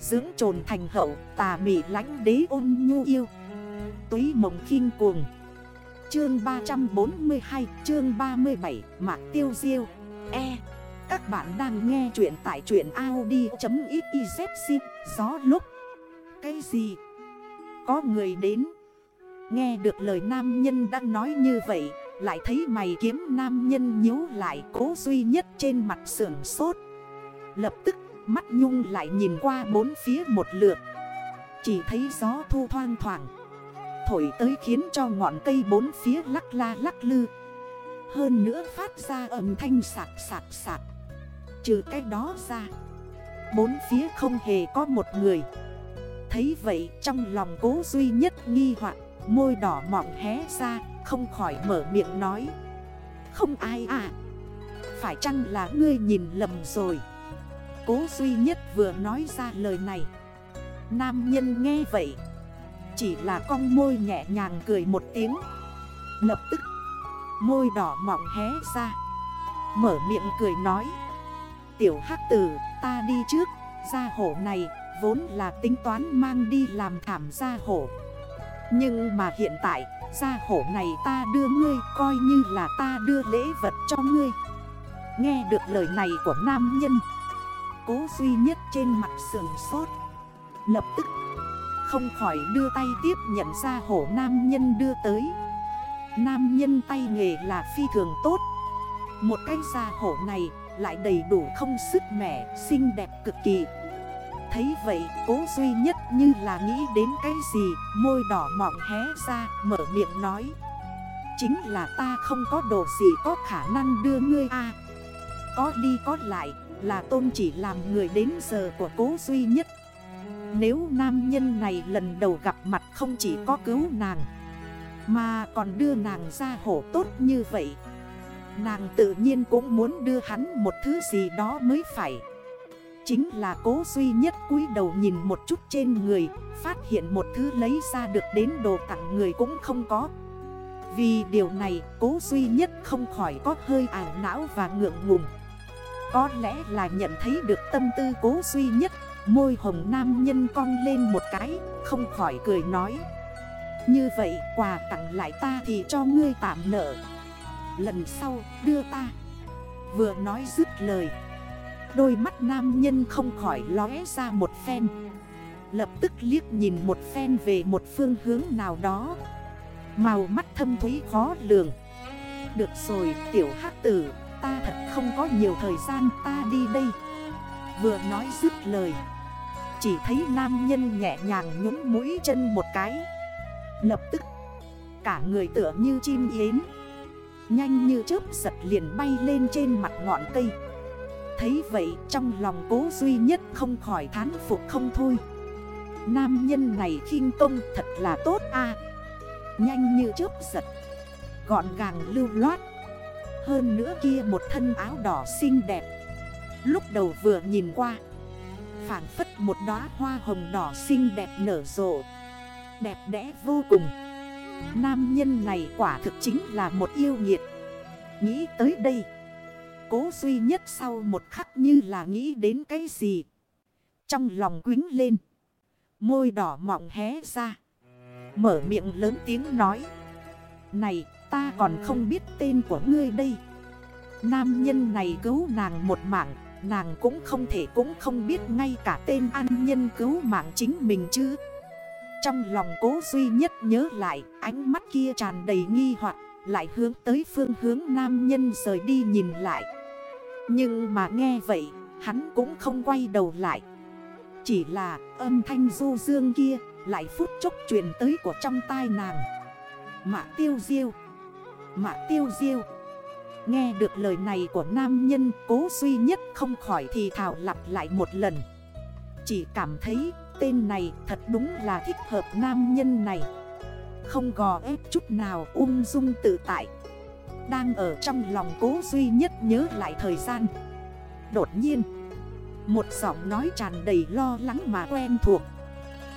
Dưỡng trồn thành hậu, tà mị lánh đế ôn nhu yêu. Túy mộng khinh cuồng. Chương 342 chương 37 Mạc Tiêu Diêu. E. Các bạn đang nghe chuyện tại chuyện Audi.xyz Gió lúc. Cái gì? Có người đến. Nghe được lời nam nhân đang nói như vậy, Lại thấy mày kiếm nam nhân nhíu lại, cố duy nhất trên mặt sưởng sốt. Lập tức mắt nhung lại nhìn qua bốn phía một lượt. Chỉ thấy gió thu thoang thoảng, Thổi tới khiến cho ngọn cây bốn phía lắc la lắc lư. Hơn nữa phát ra âm thanh sạc sạc sạc. Trừ cái đó ra, Bốn phía không hề có một người. Thấy vậy trong lòng cố duy nhất nghi hoặc, Môi đỏ mọng hé ra, Không khỏi mở miệng nói. Không ai à. Phải chăng là ngươi nhìn lầm rồi? Cố duy nhất vừa nói ra lời này. Nam nhân nghe vậy, Chỉ là con môi nhẹ nhàng cười một tiếng. Lập tức, Môi đỏ mọng hé ra, Mở miệng cười nói, Tiểu hắc tử, ta đi trước, Gia hổ này vốn là tính toán mang đi làm thảm gia hổ. Nhưng mà hiện tại, Gia hổ này ta đưa ngươi coi như là ta đưa lễ vật cho ngươi. Nghe được lời này của nam nhân Cố duy nhất trên mặt sườn sốt Lập tức Không khỏi đưa tay tiếp nhận ra hổ nam nhân đưa tới. Nam nhân tay nghề là phi thường tốt. Một cái da hổ này lại đầy đủ không sức mẻ, xinh đẹp cực kỳ. Thấy vậy cố duy nhất như là nghĩ đến cái gì Môi đỏ mọng hé ra mở miệng nói. Chính là ta không có đồ gì có khả năng đưa ngươi a. Có đi có lại là tôn chỉ làm người đến giờ của cố duy nhất. Nếu nam nhân này lần đầu gặp mặt không chỉ có cứu nàng, Mà còn đưa nàng ra hổ tốt như vậy, Nàng tự nhiên cũng muốn đưa hắn một thứ gì đó mới phải. Chính là cố duy nhất cúi đầu nhìn một chút trên người, Phát hiện một thứ lấy ra được đến đồ tặng người cũng không có. Vì điều này, cố duy nhất không khỏi có hơi ảo não và ngượng ngùng có lẽ là nhận thấy được tâm tư cố duy nhất. Môi hồng nam nhân cong lên một cái, Không khỏi cười nói. Như vậy, quà tặng lại ta thì cho ngươi tạm nợ. Lần sau, đưa ta. Vừa nói dứt lời, Đôi mắt nam nhân không khỏi lóe ra một phen. Lập tức liếc nhìn một phen về một phương hướng nào đó. Màu mắt thâm thúy khó lường. Được rồi, tiểu hát tử. Ta thật không có nhiều thời gian, ta đi đây. Vừa nói dứt lời, Chỉ thấy nam nhân nhẹ nhàng nhúng mũi chân một cái. Lập tức, Cả người tựa như chim yến, Nhanh như chớp giật liền bay lên trên mặt ngọn cây. Thấy vậy, trong lòng cố duy nhất không khỏi thán phục không thôi. Nam nhân này khinh công thật là tốt a. Nhanh như chớp giật, Gọn gàng lưu loát hơn nữa kia một thân áo đỏ xinh đẹp. Lúc đầu vừa nhìn qua Phản phất một đóa hoa hồng đỏ xinh đẹp nở rộ. Đẹp đẽ vô cùng. Nam nhân này quả thực chính là một yêu nghiệt. Nghĩ tới đây, Cố duy nhất sau một khắc như là nghĩ đến cái gì? Trong lòng quính lên, Môi đỏ mọng hé ra, Mở miệng lớn tiếng nói, Này Ta còn không biết tên của ngươi đây. Nam nhân này cứu nàng một mạng, Nàng cũng không thể cũng không biết ngay cả tên an nhân cứu mạng chính mình chứ. Trong lòng cố duy nhất nhớ lại, Ánh mắt kia tràn đầy nghi hoặc, Lại hướng tới phương hướng nam nhân rời đi nhìn lại. Nhưng mà nghe vậy, Hắn cũng không quay đầu lại. Chỉ là âm thanh du dương kia, Lại phút chốc truyền tới của trong tai nàng. Mã tiêu diêu mà tiêu diêu. Nghe được lời này của nam nhân cố duy nhất không khỏi thì thảo lặp lại một lần. Chỉ cảm thấy tên này thật đúng là thích hợp nam nhân này. Không gò ép chút nào ung dung tự tại. Đang ở trong lòng cố duy nhất nhớ lại thời gian. Đột nhiên, Một giọng nói tràn đầy lo lắng mà quen thuộc.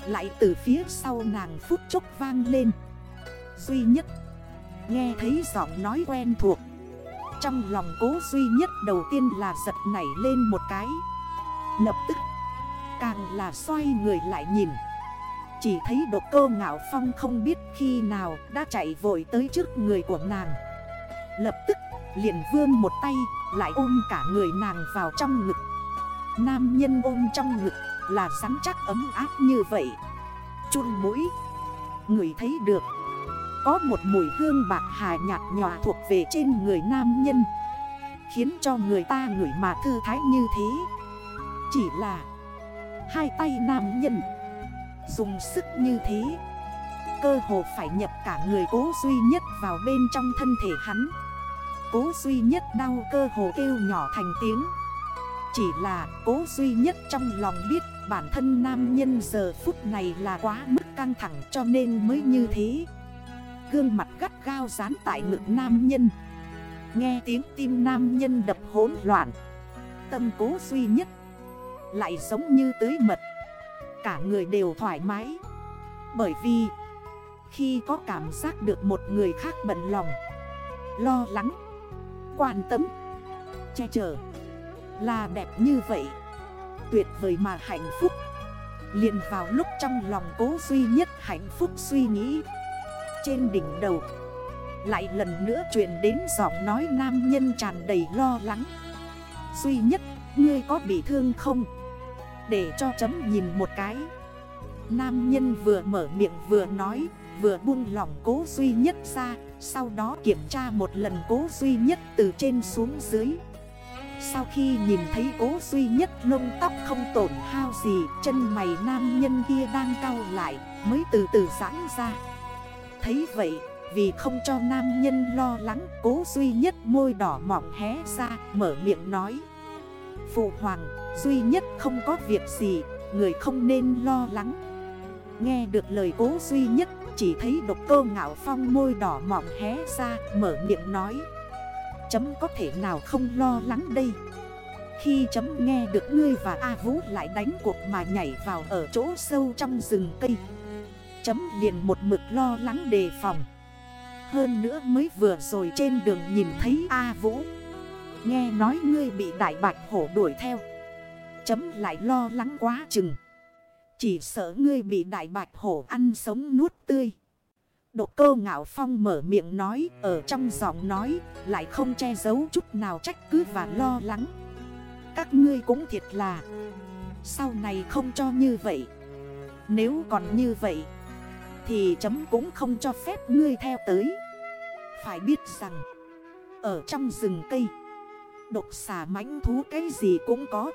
Lại từ phía sau nàng phút chốc vang lên. Duy nhất Nghe thấy giọng nói quen thuộc. Trong lòng cố duy nhất đầu tiên là giật nảy lên một cái. Lập tức, Càng là xoay người lại nhìn. Chỉ thấy độc cơ ngạo phong không biết khi nào đã chạy vội tới trước người của nàng. Lập tức, liền vươn một tay, lại ôm cả người nàng vào trong ngực. Nam nhân ôm trong ngực là sáng chắc ấm áp như vậy. Chun mũi Người thấy được. Có một mùi hương bạc hà nhạt nhòa thuộc về trên người nam nhân, Khiến cho người ta ngửi mà thư thái như thế. Chỉ là Hai tay nam nhân Dùng sức như thế, Cơ hồ phải nhập cả người cố duy nhất vào bên trong thân thể hắn. Cố duy nhất đau cơ hồ kêu nhỏ thành tiếng. Chỉ là cố duy nhất trong lòng biết bản thân nam nhân giờ phút này là quá mức căng thẳng cho nên mới như thế. Gương mặt gắt gao dán tại ngực nam nhân. Nghe tiếng tim nam nhân đập hỗn loạn. Tâm cố duy nhất. Lại giống như tưới mật. Cả người đều thoải mái. Bởi vì, Khi có cảm giác được một người khác bận lòng, Lo lắng, Quan tâm, Che chở Là đẹp như vậy, Tuyệt vời mà hạnh phúc. Liền vào lúc trong lòng cố duy nhất hạnh phúc suy nghĩ. Trên đỉnh đầu. Lại lần nữa chuyện đến giọng nói nam nhân tràn đầy lo lắng. Duy nhất, ngươi có bị thương không? Để cho chấm nhìn một cái. Nam nhân vừa mở miệng vừa nói Vừa buông lỏng cố duy nhất ra Sau đó kiểm tra một lần cố duy nhất từ trên xuống dưới. Sau khi nhìn thấy cố duy nhất lông tóc không tổn hao gì Chân mày nam nhân kia đang cau lại Mới từ từ giãn ra. Thấy vậy, vì không cho nam nhân lo lắng, Cố duy nhất môi đỏ mỏng hé ra, Mở miệng nói. Phụ hoàng, duy nhất không có việc gì, Người không nên lo lắng. Nghe được lời cố duy nhất, Chỉ thấy độc cơ ngạo phong môi đỏ mỏng hé ra, Mở miệng nói. Chấm có thể nào không lo lắng đây? Khi chấm nghe được ngươi và A Vũ lại đánh cuộc mà nhảy vào ở chỗ sâu trong rừng cây Chấm liền một mực lo lắng đề phòng. Hơn nữa mới vừa rồi trên đường nhìn thấy A Vũ. Nghe nói ngươi bị đại bạch hổ đuổi theo. Chấm lại lo lắng quá chừng. Chỉ sợ ngươi bị đại bạch hổ ăn sống nuốt tươi. Độ cơ ngạo phong mở miệng nói, Ở trong giọng nói, Lại không che giấu chút nào trách cứ và lo lắng. Các ngươi cũng thiệt là. Sau này không cho như vậy. Nếu còn như vậy thì chấm cũng không cho phép ngươi theo tới. Phải biết rằng, Ở trong rừng cây, Độc xà mãnh thú cái gì cũng có.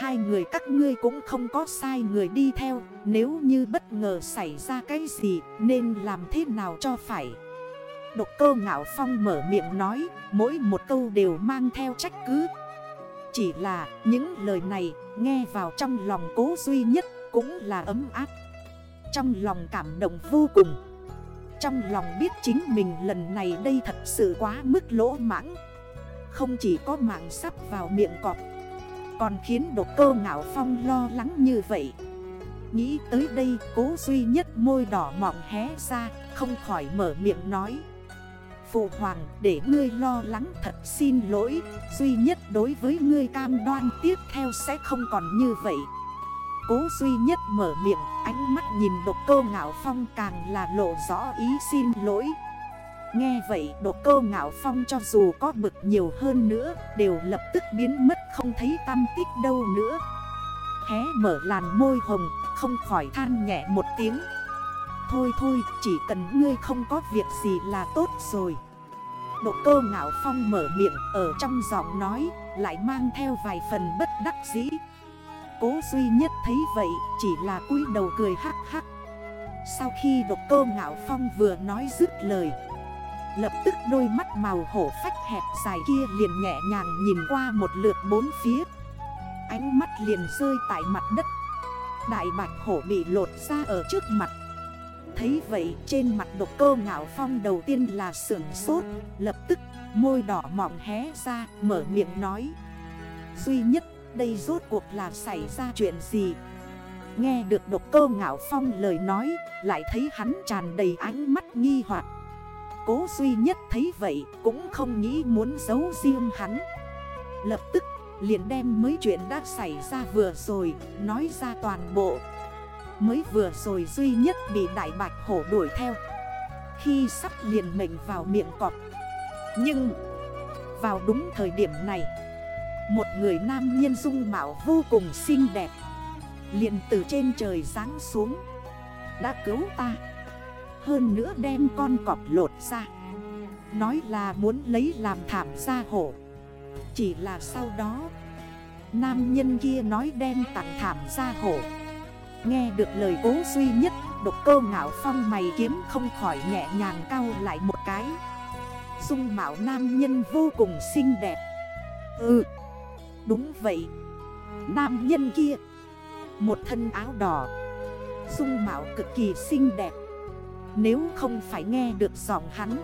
Hai người các ngươi cũng không có sai người đi theo, Nếu như bất ngờ xảy ra cái gì, Nên làm thế nào cho phải? Độc cơ ngạo phong mở miệng nói, Mỗi một câu đều mang theo trách cứ. Chỉ là những lời này nghe vào trong lòng cố duy nhất Cũng là ấm áp. Trong lòng cảm động vô cùng. Trong lòng biết chính mình lần này đây thật sự quá mức lỗ mãng. Không chỉ có mạng sắp vào miệng cọp, còn khiến độc cơ ngạo phong lo lắng như vậy. Nghĩ tới đây, cố duy nhất môi đỏ mọng hé ra, Không khỏi mở miệng nói. Phụ hoàng, để ngươi lo lắng thật xin lỗi. Duy nhất đối với ngươi cam đoan tiếp theo sẽ không còn như vậy. Cố duy nhất mở miệng, Ánh mắt nhìn độc cơ ngạo phong càng là lộ rõ ý xin lỗi. Nghe vậy, Độc cơ ngạo phong cho dù có bực nhiều hơn nữa, Đều lập tức biến mất không thấy tâm tích đâu nữa. Hé mở làn môi hồng, không khỏi than nhẹ một tiếng. Thôi thôi, chỉ cần ngươi không có việc gì là tốt rồi. Độ cơ ngạo phong mở miệng, ở trong giọng nói, Lại mang theo vài phần bất đắc dĩ. Cố duy nhất thấy vậy, chỉ là cúi đầu cười hắc hắc. Sau khi độc cô ngạo phong vừa nói dứt lời, Lập tức đôi mắt màu hổ phách hẹp dài kia liền nhẹ nhàng nhìn qua một lượt bốn phía. Ánh mắt liền rơi tại mặt đất. Đại bạch hổ bị lột ra ở trước mặt. Thấy vậy, trên mặt độc cơ ngạo phong đầu tiên là sưởng sốt, Lập tức môi đỏ mỏng hé ra, mở miệng nói, Duy nhất đây rốt cuộc là xảy ra chuyện gì? Nghe được độc cơ ngạo phong lời nói, Lại thấy hắn tràn đầy ánh mắt nghi hoặc. Cố duy nhất thấy vậy cũng không nghĩ muốn giấu riêng hắn. Lập tức, liền đem mấy chuyện đã xảy ra vừa rồi Nói ra toàn bộ. Mới vừa rồi duy nhất bị đại bạch hổ đuổi theo. Khi sắp liền mệnh vào miệng cọp. Nhưng, Vào đúng thời điểm này một người nam nhân dung mạo vô cùng xinh đẹp. Liền từ trên trời giáng xuống. Đã cứu ta. Hơn nữa đem con cọp lột ra. Nói là muốn lấy làm thảm gia hổ. Chỉ là sau đó, Nam nhân kia nói đem tặng thảm gia hổ. Nghe được lời cố duy nhất, Độc cơ ngạo phong mày kiếm không khỏi nhẹ nhàng cao lại một cái. Dung mạo nam nhân vô cùng xinh đẹp. Ừ Đúng vậy. Nam nhân kia. Một thân áo đỏ. Dung mạo cực kỳ xinh đẹp. Nếu không phải nghe được giọng hắn,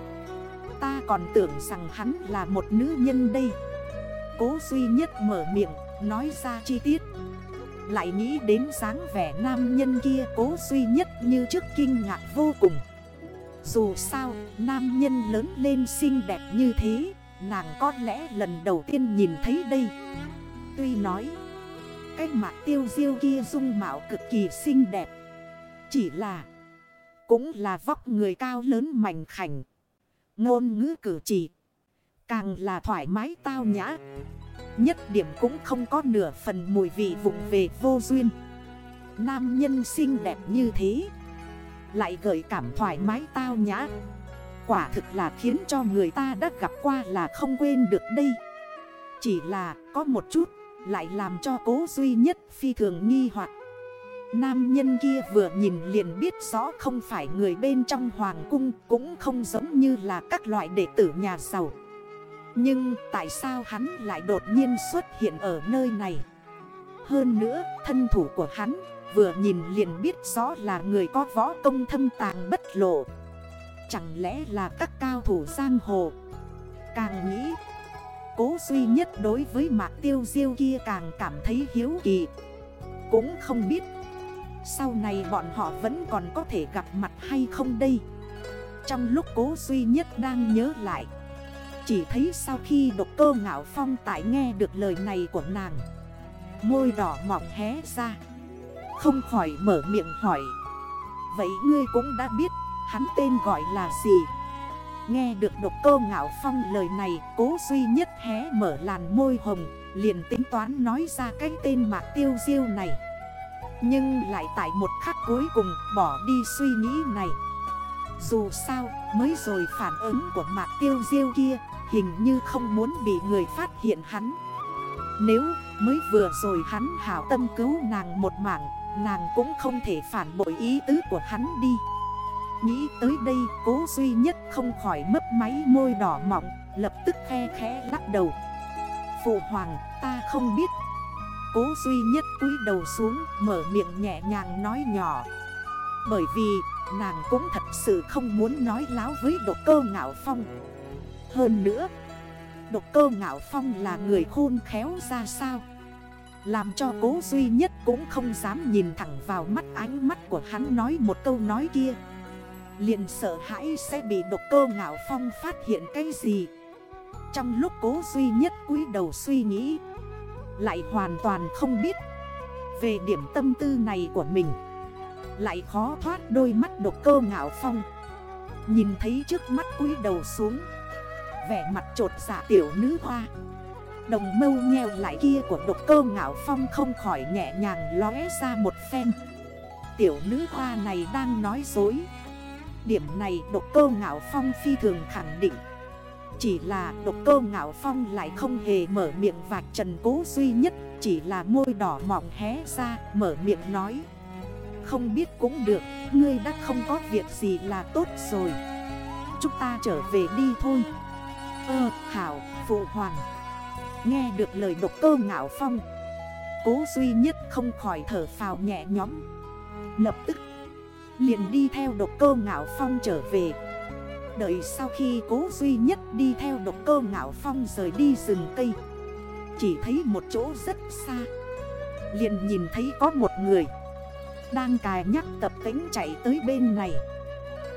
Ta còn tưởng rằng hắn là một nữ nhân đây. Cố duy nhất mở miệng, Nói ra chi tiết. Lại nghĩ đến dáng vẻ nam nhân kia Cố duy nhất như trước kinh ngạc vô cùng. Dù sao, Nam nhân lớn lên xinh đẹp như thế Nàng có lẽ lần đầu tiên nhìn thấy đây. Tuy nói, Cái mặt tiêu diêu kia dung mạo cực kỳ xinh đẹp. Chỉ là, Cũng là vóc người cao lớn mảnh khảnh. Ngôn ngữ cử chỉ, Càng là thoải mái tao nhã. Nhất điểm cũng không có nửa phần mùi vị vụng về vô duyên. Nam nhân xinh đẹp như thế, Lại gợi cảm thoải mái tao nhã. Quả thực là khiến cho người ta đã gặp qua là không quên được đây. Chỉ là có một chút Lại làm cho cố duy nhất phi thường nghi hoặc. Nam nhân kia vừa nhìn liền biết rõ không phải người bên trong hoàng cung Cũng không giống như là các loại đệ tử nhà giàu. Nhưng tại sao hắn lại đột nhiên xuất hiện ở nơi này? Hơn nữa, thân thủ của hắn vừa nhìn liền biết rõ là người có võ công thâm tàng bất lộ. Chẳng lẽ là các cao thủ giang hồ? Càng nghĩ, Cố duy nhất đối với mạc tiêu diêu kia càng cảm thấy hiếu kỳ. Cũng không biết, sau này bọn họ vẫn còn có thể gặp mặt hay không đây? Trong lúc cố duy nhất đang nhớ lại, Chỉ thấy sau khi độc cơ ngạo phong tại nghe được lời này của nàng, Môi đỏ mỏng hé ra, Không khỏi mở miệng hỏi, Vậy ngươi cũng đã biết hắn tên gọi là gì? Nghe được độc cơ ngạo phong lời này, Cố duy nhất hé mở làn môi hồng, Liền tính toán nói ra cái tên mạc tiêu diêu này. Nhưng lại tại một khắc cuối cùng, bỏ đi suy nghĩ này. Dù sao, mới rồi phản ứng của mạc tiêu diêu kia, Hình như không muốn bị người phát hiện hắn. Nếu mới vừa rồi hắn hảo tâm cứu nàng một mạng, Nàng cũng không thể phản bội ý tứ của hắn đi. Nghĩ tới đây, cố duy nhất không khỏi mấp máy môi đỏ mọng, Lập tức khe khẽ lắc đầu. Phụ hoàng, ta không biết. Cố duy nhất cúi đầu xuống, mở miệng nhẹ nhàng nói nhỏ. Bởi vì, nàng cũng thật sự không muốn nói láo với độc cơ ngạo phong. Hơn nữa, Độc cơ ngạo phong là người khôn khéo ra sao? Làm cho cố duy nhất cũng không dám nhìn thẳng vào mắt ánh mắt của hắn nói một câu nói kia liền sợ hãi sẽ bị độc cơ ngạo phong phát hiện cái gì. Trong lúc cố duy nhất cúi đầu suy nghĩ, lại hoàn toàn không biết Về điểm tâm tư này của mình. Lại khó thoát đôi mắt độc cơ ngạo phong. Nhìn thấy trước mắt cúi đầu xuống, Vẻ mặt trột dạ tiểu nữ hoa. Đồng mâu nheo lại kia của độc cơ ngạo phong không khỏi nhẹ nhàng lóe ra một phen. Tiểu nữ hoa này đang nói dối. Điểm này độc cơ ngạo phong phi thường khẳng định. Chỉ là độc cơ ngạo phong lại không hề mở miệng vạch trần cố duy nhất, Chỉ là môi đỏ mỏng hé ra, mở miệng nói. Không biết cũng được, Ngươi đã không có việc gì là tốt rồi. Chúng ta trở về đi thôi. Ơ, Hảo, Phụ Hoàng. Nghe được lời độc cơ ngạo phong, Cố duy nhất không khỏi thở phào nhẹ nhóm Lập tức liền đi theo độc cơ ngạo phong trở về. Đợi sau khi cố duy nhất đi theo độc cơ ngạo phong rời đi rừng cây, Chỉ thấy một chỗ rất xa, liền nhìn thấy có một người Đang cài nhắc tập tính chạy tới bên này.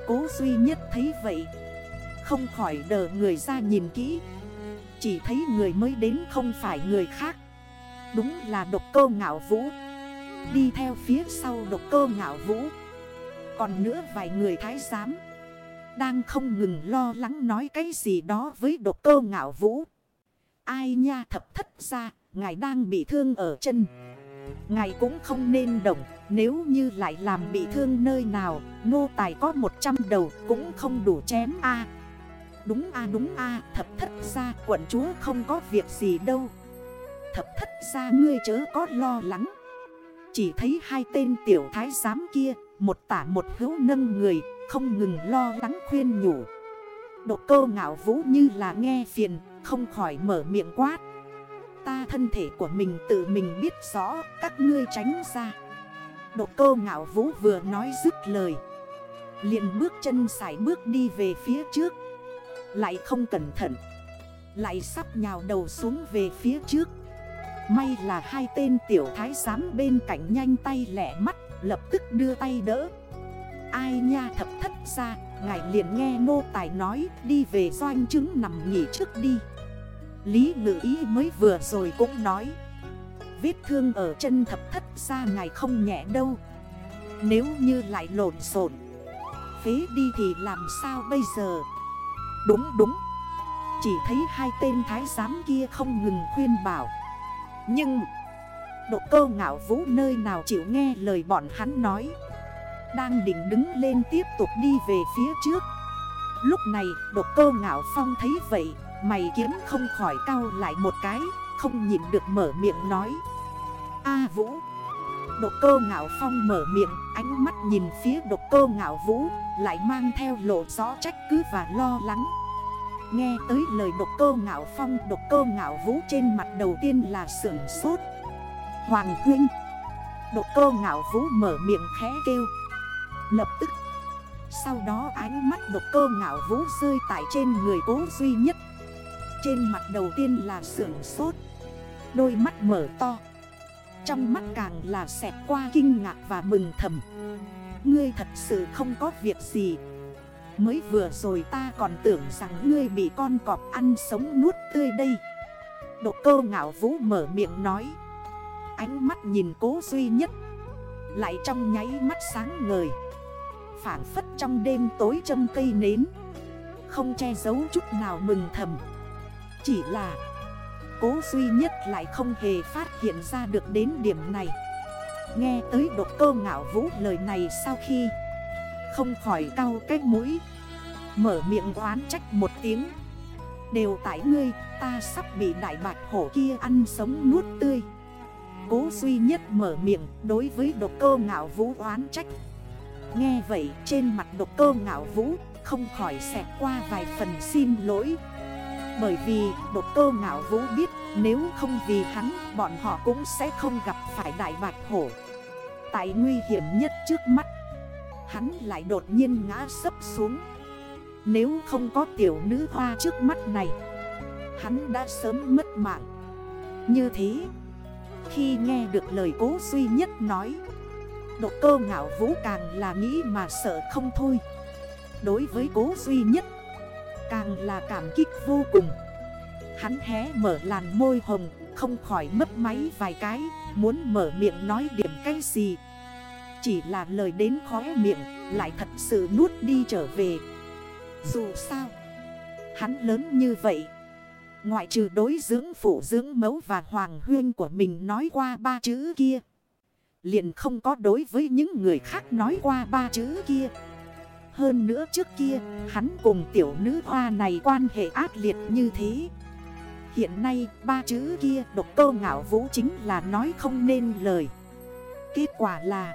Cố duy nhất thấy vậy, Không khỏi đờ người ra nhìn kỹ, Chỉ thấy người mới đến không phải người khác, Đúng là độc cơ ngạo vũ. Đi theo phía sau độc cơ ngạo vũ còn nữa vài người thái giám. Đang không ngừng lo lắng nói cái gì đó với độc cơ ngạo vũ. Ai nha thập thất ra Ngài đang bị thương ở chân. Ngài cũng không nên động, Nếu như lại làm bị thương nơi nào, Nô tài có 100 đầu cũng không đủ chém a. Đúng a đúng a, thập thất ra quận chúa không có việc gì đâu. Thập thất ra ngươi chớ có lo lắng. Chỉ thấy hai tên tiểu thái giám kia một tả một hữu nâng người, Không ngừng lo lắng khuyên nhủ. Độ cơ ngạo vũ như là nghe phiền, Không khỏi mở miệng quát. Ta thân thể của mình tự mình biết rõ, Các ngươi tránh ra. Độ cơ ngạo vũ vừa nói dứt lời, liền bước chân sải bước đi về phía trước. Lại không cẩn thận, Lại sắp nhào đầu xuống về phía trước. May là hai tên tiểu thái giám bên cạnh nhanh tay lẻ mắt Lập tức đưa tay đỡ. Ai nha thập thất ra, Ngài liền nghe nô tài nói, Đi về doanh chứng nằm nghỉ trước đi. Lý ngữ ý mới vừa rồi cũng nói, Vết thương ở chân thập thất ra ngài không nhẹ đâu. Nếu như lại lộn xộn, Phế đi thì làm sao bây giờ? Đúng đúng. Chỉ thấy hai tên thái giám kia không ngừng khuyên bảo. Nhưng Độ cơ ngạo vũ nơi nào chịu nghe lời bọn hắn nói. Đang định đứng lên tiếp tục đi về phía trước. Lúc này độc cơ ngạo phong thấy vậy, Mày kiếm không khỏi cao lại một cái, Không nhìn được mở miệng nói. A vũ! Độc cơ ngạo phong mở miệng, Ánh mắt nhìn phía độc cơ ngạo vũ, Lại mang theo lộ rõ trách cứ và lo lắng. Nghe tới lời độc cơ ngạo phong Độc cơ ngạo vũ trên mặt đầu tiên là sưởng sốt. Hoàng huynh. Độc cô ngạo vũ mở miệng khẽ kêu. Lập tức, Sau đó ánh mắt độc cơ ngạo vũ rơi tại trên người cố duy nhất. Trên mặt đầu tiên là sưởng sốt, Đôi mắt mở to. Trong mắt càng là xẹt qua kinh ngạc và mừng thầm. Ngươi thật sự không có việc gì. Mới vừa rồi ta còn tưởng rằng ngươi bị con cọp ăn sống nuốt tươi đây. Độ cơ ngạo vũ mở miệng nói. Ánh mắt nhìn cố duy nhất. Lại trong nháy mắt sáng ngời. Phản phất trong đêm tối châm cây nến. Không che giấu chút nào mừng thầm. Chỉ là, Cố duy nhất lại không hề phát hiện ra được đến điểm này. Nghe tới độc cơ ngạo vũ lời này sau khi, Không khỏi cau cái mũi. Mở miệng oán trách một tiếng. Đều tại ngươi, ta sắp bị đại bạch hổ kia ăn sống nuốt tươi. Cố duy nhất mở miệng đối với độc cơ ngạo vũ oán trách. Nghe vậy, trên mặt độc cơ ngạo vũ không khỏi xẹt qua vài phần xin lỗi. Bởi vì độc cơ ngạo vũ biết nếu không vì hắn, bọn họ cũng sẽ không gặp phải đại bạch hổ. Tại nguy hiểm nhất trước mắt, Hắn lại đột nhiên ngã sấp xuống. Nếu không có tiểu nữ hoa trước mắt này, Hắn đã sớm mất mạng. Như thế khi nghe được lời cố duy nhất nói, Độ cơ ngạo vũ càng là nghĩ mà sợ không thôi. Đối với cố duy nhất, Càng là cảm kích vô cùng. Hắn hé mở làn môi hồng, Không khỏi mất máy vài cái, Muốn mở miệng nói điểm cái gì. Chỉ là lời đến khóe miệng, Lại thật sự nuốt đi trở về. Dù sao, Hắn lớn như vậy Ngoại trừ đối dưỡng phụ dưỡng mẫu và hoàng huyên của mình nói qua ba chữ kia, Liền không có đối với những người khác nói qua ba chữ kia. Hơn nữa trước kia, Hắn cùng tiểu nữ hoa này quan hệ ác liệt như thế. Hiện nay, ba chữ kia độc cơ ngạo vũ chính là nói không nên lời. Kết quả là,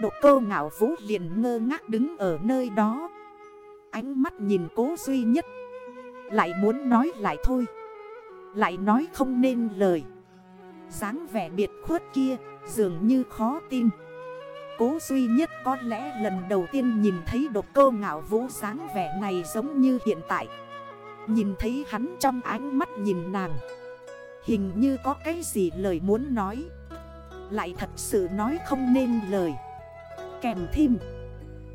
Độc cơ ngạo vũ liền ngơ ngác đứng ở nơi đó. Ánh mắt nhìn cố duy nhất lại muốn nói lại thôi. Lại nói không nên lời. dáng vẻ biệt khuất kia, dường như khó tin. Cố duy nhất có lẽ lần đầu tiên nhìn thấy độc cơ ngạo vũ dáng vẻ này giống như hiện tại. Nhìn thấy hắn trong ánh mắt nhìn nàng. Hình như có cái gì lời muốn nói. Lại thật sự nói không nên lời. Kèm thêm.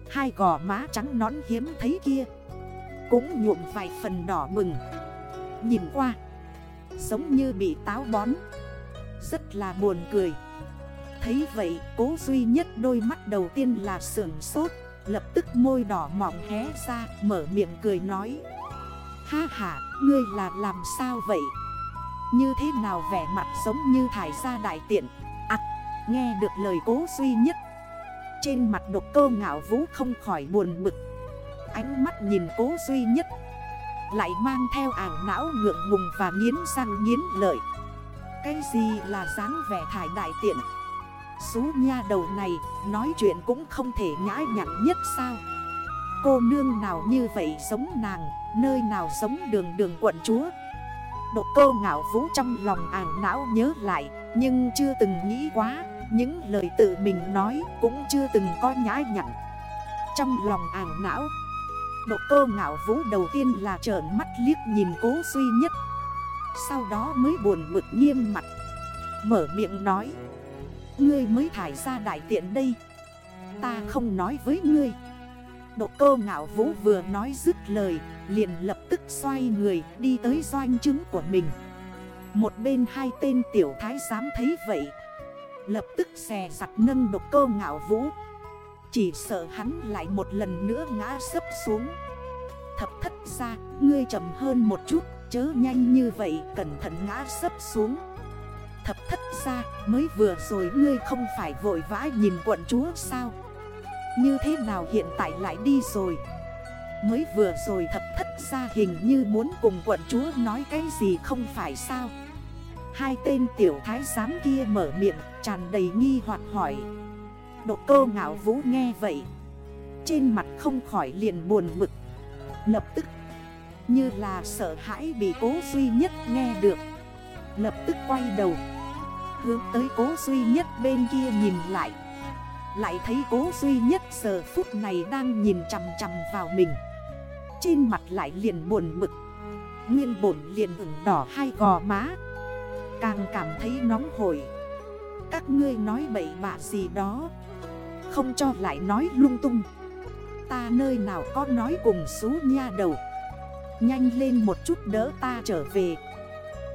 Hai gò má trắng nón hiếm thấy kia. Cũng nhuộm vài phần đỏ mừng. Nhìn qua, Giống như bị táo bón. Rất là buồn cười. Thấy vậy, cố duy nhất đôi mắt đầu tiên là sưởng sốt, Lập tức môi đỏ mỏng hé ra, mở miệng cười nói. Ha ha, ngươi là làm sao vậy? Như thế nào vẻ mặt giống như thải ra đại tiện? À nghe được lời cố duy nhất. Trên mặt độc cơ ngạo vũ không khỏi buồn bực. Ánh mắt nhìn cố duy nhất. Lại mang theo ảo não ngượng ngùng và nghiến răng nghiến lợi. Cái gì là dáng vẻ thải đại tiện? Xú nha đầu này, nói chuyện cũng không thể nhã nhặn nhất sao? Cô nương nào như vậy giống nàng, Nơi nào giống đường đường quận chúa? Độ cô ngạo vũ trong lòng ảo não nhớ lại, Nhưng chưa từng nghĩ quá, Những lời tự mình nói cũng chưa từng có nhã nhặn. Trong lòng ảo não Độ cơ ngạo vũ đầu tiên là trởn mắt liếc nhìn cố duy nhất. Sau đó mới buồn bực nghiêm mặt. Mở miệng nói. Ngươi mới thải ra đại tiện đây. Ta không nói với ngươi. Độ cơ ngạo vũ vừa nói dứt lời, Liền lập tức xoay người đi tới doanh chứng của mình. Một bên hai tên tiểu thái giám thấy vậy, Lập tức xè sặt nâng độc cơ ngạo vũ. Chỉ sợ hắn lại một lần nữa ngã sấp xuống. Thập thất ra Ngươi chậm hơn một chút, Chớ nhanh như vậy, cẩn thận ngã sấp xuống. Thập thất ra mới vừa rồi ngươi không phải vội vã nhìn quận chúa sao? Như thế nào hiện tại lại đi rồi? Mới vừa rồi thập thất ra hình như muốn cùng quận chúa nói cái gì không phải sao? Hai tên tiểu thái giám kia mở miệng, tràn đầy nghi hoặc hỏi. Độc cơ ngạo vũ nghe vậy. Trên mặt không khỏi liền buồn bực. Lập tức, Như là sợ hãi bị cố duy nhất nghe được. Lập tức quay đầu, Hướng tới cố duy nhất bên kia nhìn lại. Lại thấy cố duy nhất giờ phút này đang nhìn chằm chằm vào mình. Trên mặt lại liền buồn bực. Nguyên bổn liền ửng đỏ hai gò má. Càng cảm thấy nóng hổi. Các ngươi nói bậy bạ gì đó. Không cho lại nói lung tung. Ta nơi nào có nói cùng xú nha đầu. Nhanh lên một chút đỡ ta trở về.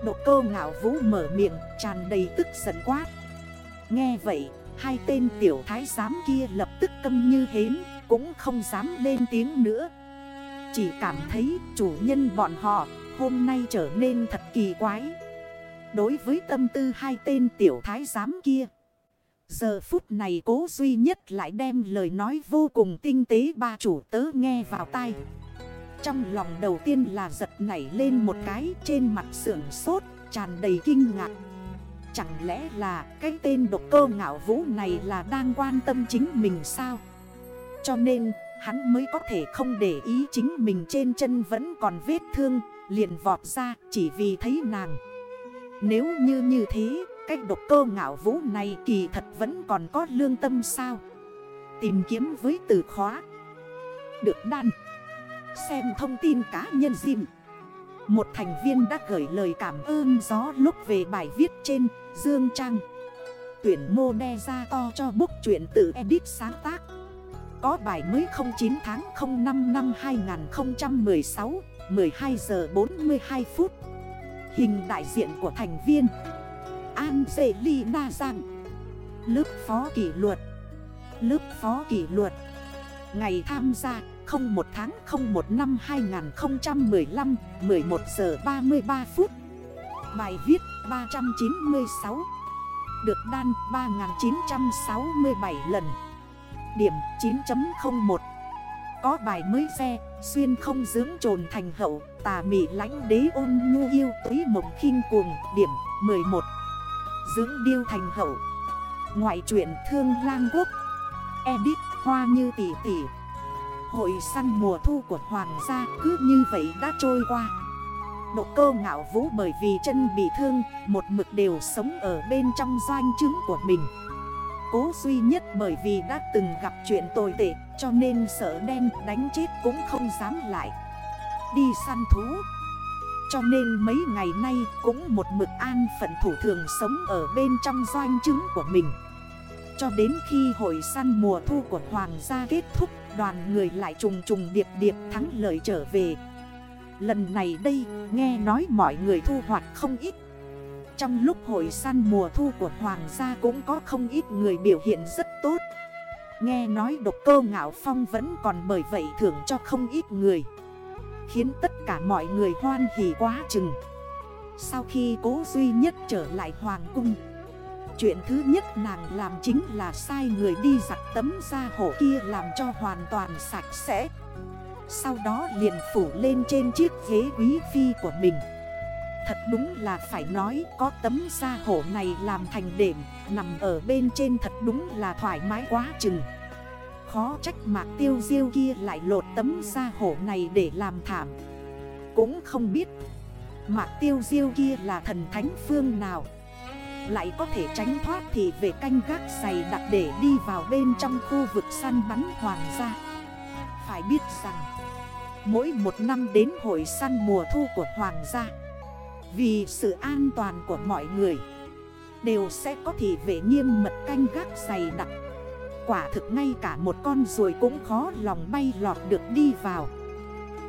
Độ cơ ngạo vũ mở miệng, tràn đầy tức giận quát. Nghe vậy, hai tên tiểu thái giám kia lập tức câm như hến, Cũng không dám lên tiếng nữa. Chỉ cảm thấy chủ nhân bọn họ hôm nay trở nên thật kỳ quái. Đối với tâm tư hai tên tiểu thái giám kia Giờ phút này cố duy nhất lại đem lời nói vô cùng tinh tế ba chủ tớ nghe vào tai. Trong lòng đầu tiên là giật nảy lên một cái trên mặt sưởng sốt, tràn đầy kinh ngạc. Chẳng lẽ là cái tên độc cơ ngạo vũ này là đang quan tâm chính mình sao? Cho nên, hắn mới có thể không để ý chính mình trên chân vẫn còn vết thương, Liền vọt ra chỉ vì thấy nàng. Nếu như như thế Cách độc cơ ngạo vũ này kỳ thật vẫn còn có lương tâm sao? Tìm kiếm với từ khóa. Được đan. Xem thông tin cá nhân dìm Một thành viên đã gửi lời cảm ơn gió lúc về bài viết trên Dương Trang. Tuyển mô đe ra to cho bức chuyện tự edit sáng tác. Có bài mới 09 tháng 05 năm 2016 12 giờ 42 phút. Hình đại diện của thành viên. Angelina rằng Lớp phó kỷ luật. Lớp phó kỷ luật. Ngày tham gia 01 tháng 01 năm 2015 11 giờ 33 phút. Bài viết 396 Được đan 3967 lần. Điểm 9.01 Có bài mới xe, Xuyên không dưỡng trồn thành hậu, Tà mị lãnh đế ôn nhu yêu túy mộng khinh cuồng. Điểm 11 Dưỡng điêu thành hậu. Ngoại truyện thương lang quốc. Edit hoa như tỷ tỷ. Hội săn mùa thu của hoàng gia cứ như vậy đã trôi qua. Độ cơ ngạo vũ bởi vì chân bị thương, Một mực đều sống ở bên trong doanh chứng của mình. Cố duy nhất bởi vì đã từng gặp chuyện tồi tệ, Cho nên sợ đen đánh chết cũng không dám lại. Đi săn thú cho nên mấy ngày nay cũng một mực an phận thủ thường sống ở bên trong doanh chứng của mình. Cho đến khi hội săn mùa thu của Hoàng gia kết thúc, Đoàn người lại trùng trùng điệp điệp thắng lợi trở về. Lần này đây, nghe nói mọi người thu hoạch không ít. Trong lúc hội săn mùa thu của Hoàng gia cũng có không ít người biểu hiện rất tốt. Nghe nói độc cơ ngạo phong vẫn còn bởi vậy thưởng cho không ít người. Khiến tất cả mọi người hoan hỉ quá chừng. Sau khi cố duy nhất trở lại Hoàng cung, Chuyện thứ nhất nàng làm chính là sai người đi giặt tấm da hổ kia làm cho hoàn toàn sạch sẽ. Sau đó liền phủ lên trên chiếc ghế quý phi của mình. Thật đúng là phải nói có tấm da hổ này làm thành đệm, Nằm ở bên trên thật đúng là thoải mái quá chừng. Khó trách mạc tiêu diêu kia lại lột tấm da hổ này để làm thảm. Cũng không biết Mạc tiêu diêu kia là thần thánh phương nào. Lại có thể tránh thoát thì về canh gác giày đặt để đi vào bên trong khu vực săn bắn hoàng gia. Phải biết rằng, Mỗi một năm đến hội săn mùa thu của hoàng gia, Vì sự an toàn của mọi người, Đều sẽ có thị vệ nghiêm mật canh gác giày đặc. Quả thực ngay cả một con ruồi cũng khó lòng bay lọt được đi vào.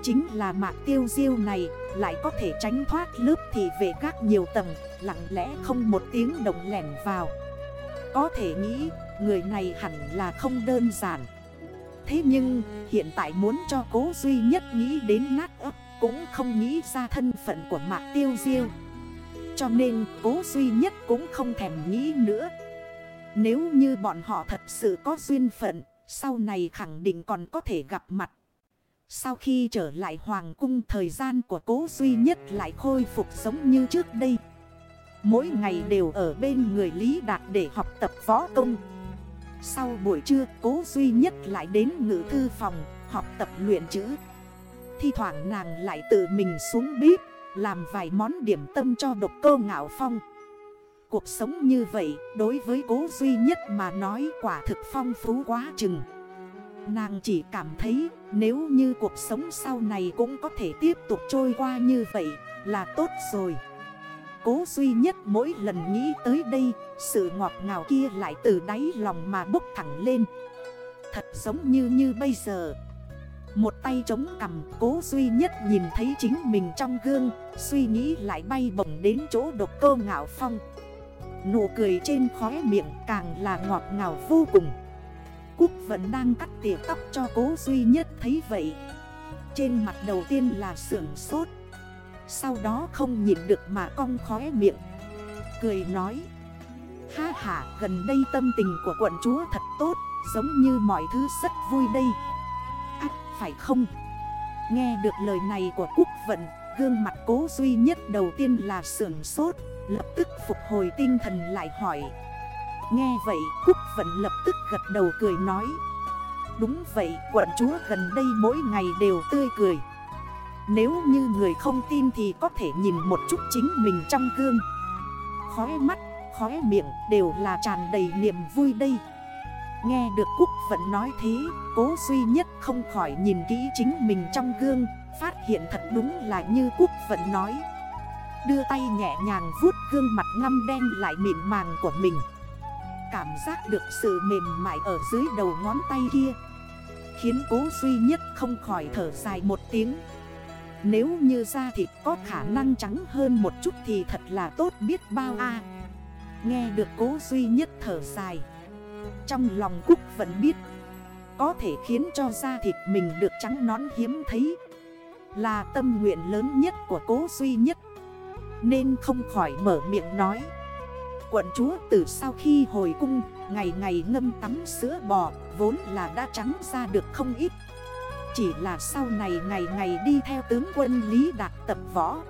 Chính là mạc tiêu diêu này lại có thể tránh thoát lớp thì về các nhiều tầng, Lặng lẽ không một tiếng động lẻn vào. Có thể nghĩ, người này hẳn là không đơn giản. Thế nhưng, hiện tại muốn cho cố duy nhất nghĩ đến nát ấp Cũng không nghĩ ra thân phận của mạc tiêu diêu. Cho nên cố duy nhất cũng không thèm nghĩ nữa nếu như bọn họ thật sự có duyên phận, sau này khẳng định còn có thể gặp mặt. Sau khi trở lại hoàng cung thời gian của cố duy nhất lại khôi phục giống như trước đây. Mỗi ngày đều ở bên người Lý Đạt để học tập võ công. Sau buổi trưa cố duy nhất lại đến ngữ thư phòng học tập luyện chữ. Thi thoảng nàng lại tự mình xuống bếp làm vài món điểm tâm cho độc cơ ngạo phong. Cuộc sống như vậy, đối với cố duy nhất mà nói quả thực phong phú quá chừng. Nàng chỉ cảm thấy, nếu như cuộc sống sau này cũng có thể tiếp tục trôi qua như vậy, là tốt rồi. Cố duy nhất mỗi lần nghĩ tới đây, Sự ngọt ngào kia lại từ đáy lòng mà bốc thẳng lên. Thật giống như như bây giờ. Một tay chống cầm cố duy nhất nhìn thấy chính mình trong gương, Suy nghĩ lại bay bổng đến chỗ độc cơ ngạo phong. Nụ cười trên khóe miệng càng là ngọt ngào vô cùng. Cúc vẫn đang cắt tỉa tóc cho cố duy nhất thấy vậy. Trên mặt đầu tiên là sưởng sốt. Sau đó không nhìn được mà cong khóe miệng. Cười nói, Ha ha, gần đây tâm tình của quận chúa thật tốt, Giống như mọi thứ rất vui đây. À phải không? Nghe được lời này của Cúc Vận, Gương mặt cố duy nhất đầu tiên là sưởng sốt. Lập tức phục hồi tinh thần lại hỏi. Nghe vậy Cúc vẫn lập tức gật đầu cười nói. Đúng vậy quận chúa gần đây mỗi ngày đều tươi cười. Nếu như người không tin thì có thể nhìn một chút chính mình trong gương. Khóe mắt, khóe miệng đều là tràn đầy niềm vui đây. Nghe được Cúc vẫn nói thế Cố duy nhất không khỏi nhìn kỹ chính mình trong gương Phát hiện thật đúng là như Cúc vẫn nói. Đưa tay nhẹ nhàng vuốt gương mặt ngăm đen lại mịn màng của mình. Cảm giác được sự mềm mại ở dưới đầu ngón tay kia Khiến cố duy nhất không khỏi thở dài một tiếng. Nếu như da thịt có khả năng trắng hơn một chút thì thật là tốt biết bao a. Nghe được cố duy nhất thở dài, Trong lòng Cúc vẫn biết, Có thể khiến cho da thịt mình được trắng nón hiếm thấy Là tâm nguyện lớn nhất của cố duy nhất nên không khỏi mở miệng nói. Quận chúa từ sau khi hồi cung, Ngày ngày ngâm tắm sữa bò, Vốn là đã trắng ra được không ít. Chỉ là sau này ngày ngày đi theo tướng quân Lý Đạt tập võ.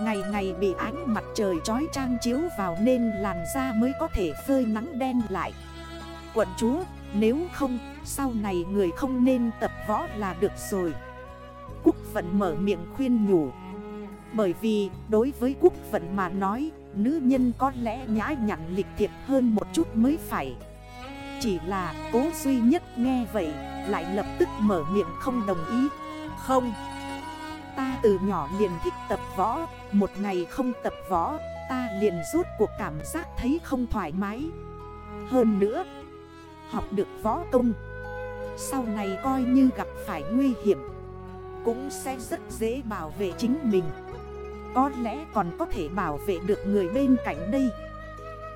Ngày ngày bị ánh mặt trời trói trang chiếu vào Nên làn da mới có thể phơi nắng đen lại. Quận chúa, nếu không, Sau này người không nên tập võ là được rồi. Cúc vẫn mở miệng khuyên nhủ bởi vì, đối với quốc vận mà nói, Nữ nhân có lẽ nhã nhặn lịch thiệp hơn một chút mới phải. Chỉ là cố duy nhất nghe vậy, Lại lập tức mở miệng không đồng ý. Không. Ta từ nhỏ liền thích tập võ, Một ngày không tập võ, Ta liền rút cuộc cảm giác thấy không thoải mái. Hơn nữa, Học được võ công, Sau này coi như gặp phải nguy hiểm, Cũng sẽ rất dễ bảo vệ chính mình. Có lẽ còn có thể bảo vệ được người bên cạnh đây.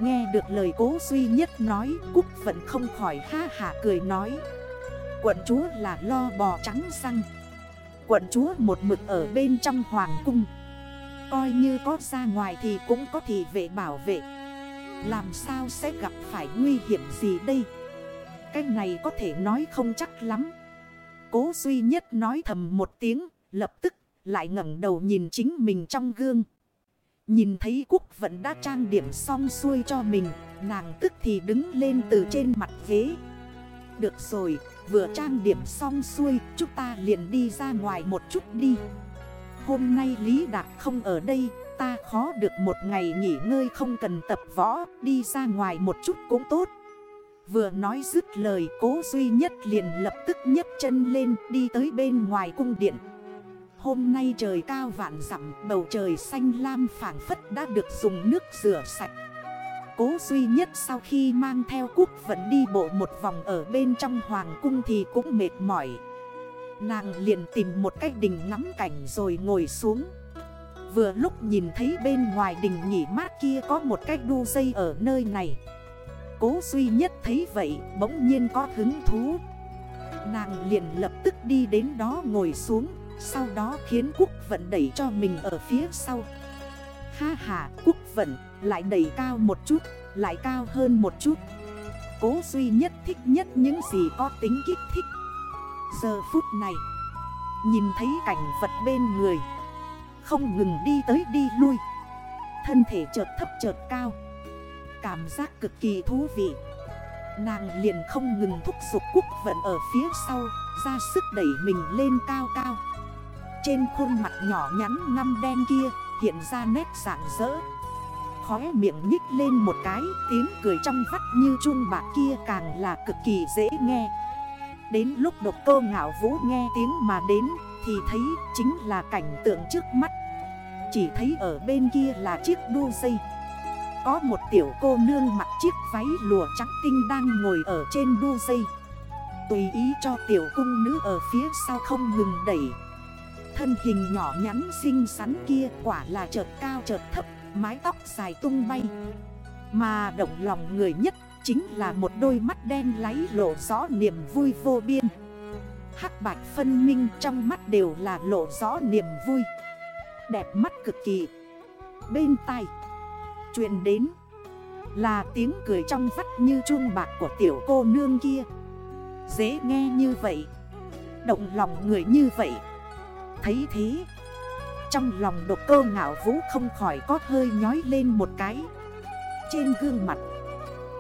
Nghe được lời cố duy nhất nói, Cúc vẫn không khỏi ha hả cười nói. Quận chúa là lo bò trắng răng. Quận chúa một mực ở bên trong hoàng cung. Coi như có ra ngoài thì cũng có thị vệ bảo vệ. Làm sao sẽ gặp phải nguy hiểm gì đây? Cái này có thể nói không chắc lắm. Cố duy nhất nói thầm một tiếng, Lập tức lại ngẩng đầu nhìn chính mình trong gương. Nhìn thấy Cúc vẫn đã trang điểm xong xuôi cho mình Nàng tức thì đứng lên từ trên mặt ghế. Được rồi, vừa trang điểm xong xuôi Chúng ta liền đi ra ngoài một chút đi. Hôm nay Lý Đạt không ở đây Ta khó được một ngày nghỉ ngơi không cần tập võ Đi ra ngoài một chút cũng tốt. Vừa nói dứt lời cố duy nhất liền lập tức nhấc chân lên đi tới bên ngoài cung điện. Hôm nay trời cao vạn dặm, bầu trời xanh lam phản phất đã được dùng nước rửa sạch. Cố duy nhất sau khi mang theo cúc vẫn đi bộ một vòng ở bên trong hoàng cung thì cũng mệt mỏi. Nàng liền tìm một cái đình ngắm cảnh rồi ngồi xuống. Vừa lúc nhìn thấy bên ngoài đình nghỉ mát kia có một cái đu dây ở nơi này. Cố duy nhất thấy vậy, bỗng nhiên có hứng thú. Nàng liền lập tức đi đến đó ngồi xuống. Sau đó khiến Cúc Vận đẩy cho mình ở phía sau. Ha ha Cúc Vận lại đẩy cao một chút, Lại cao hơn một chút. Cố duy nhất thích nhất những gì có tính kích thích. Giờ phút này, Nhìn thấy cảnh vật bên người, Không ngừng đi tới đi lui. Thân thể chợt thấp chợt cao. Cảm giác cực kỳ thú vị. Nàng liền không ngừng thúc giục cúc vận ở phía sau, Ra sức đẩy mình lên cao cao. Trên khuôn mặt nhỏ nhắn ngăm đen kia, Hiện ra nét dạng dỡ Khóe miệng nhích lên một cái, Tiếng cười trong vắt như chun bạc kia càng là cực kỳ dễ nghe. Đến lúc độc cơ ngạo vũ nghe tiếng mà đến, Thì thấy chính là cảnh tượng trước mắt. Chỉ thấy ở bên kia là chiếc đu dây. Có một tiểu cô nương mặc chiếc váy lùa trắng tinh đang ngồi ở trên đu dây. Tùy ý cho tiểu cung nữ ở phía sau không ngừng đẩy. Thân hình nhỏ nhắn xinh xắn kia quả là chợt cao chợt thấp, Mái tóc dài tung bay. Mà động lòng người nhất chính là một đôi mắt đen láy lộ rõ niềm vui vô biên. Hắc bạch phân minh trong mắt đều là lộ rõ niềm vui. Đẹp mắt cực kỳ. Bên tay Chuyện đến là tiếng cười trong vắt như chuông bạc của tiểu cô nương kia. Dễ nghe như vậy, Động lòng người như vậy Thấy thế. Trong lòng độc cơ ngạo vũ không khỏi có hơi nhói lên một cái. Trên gương mặt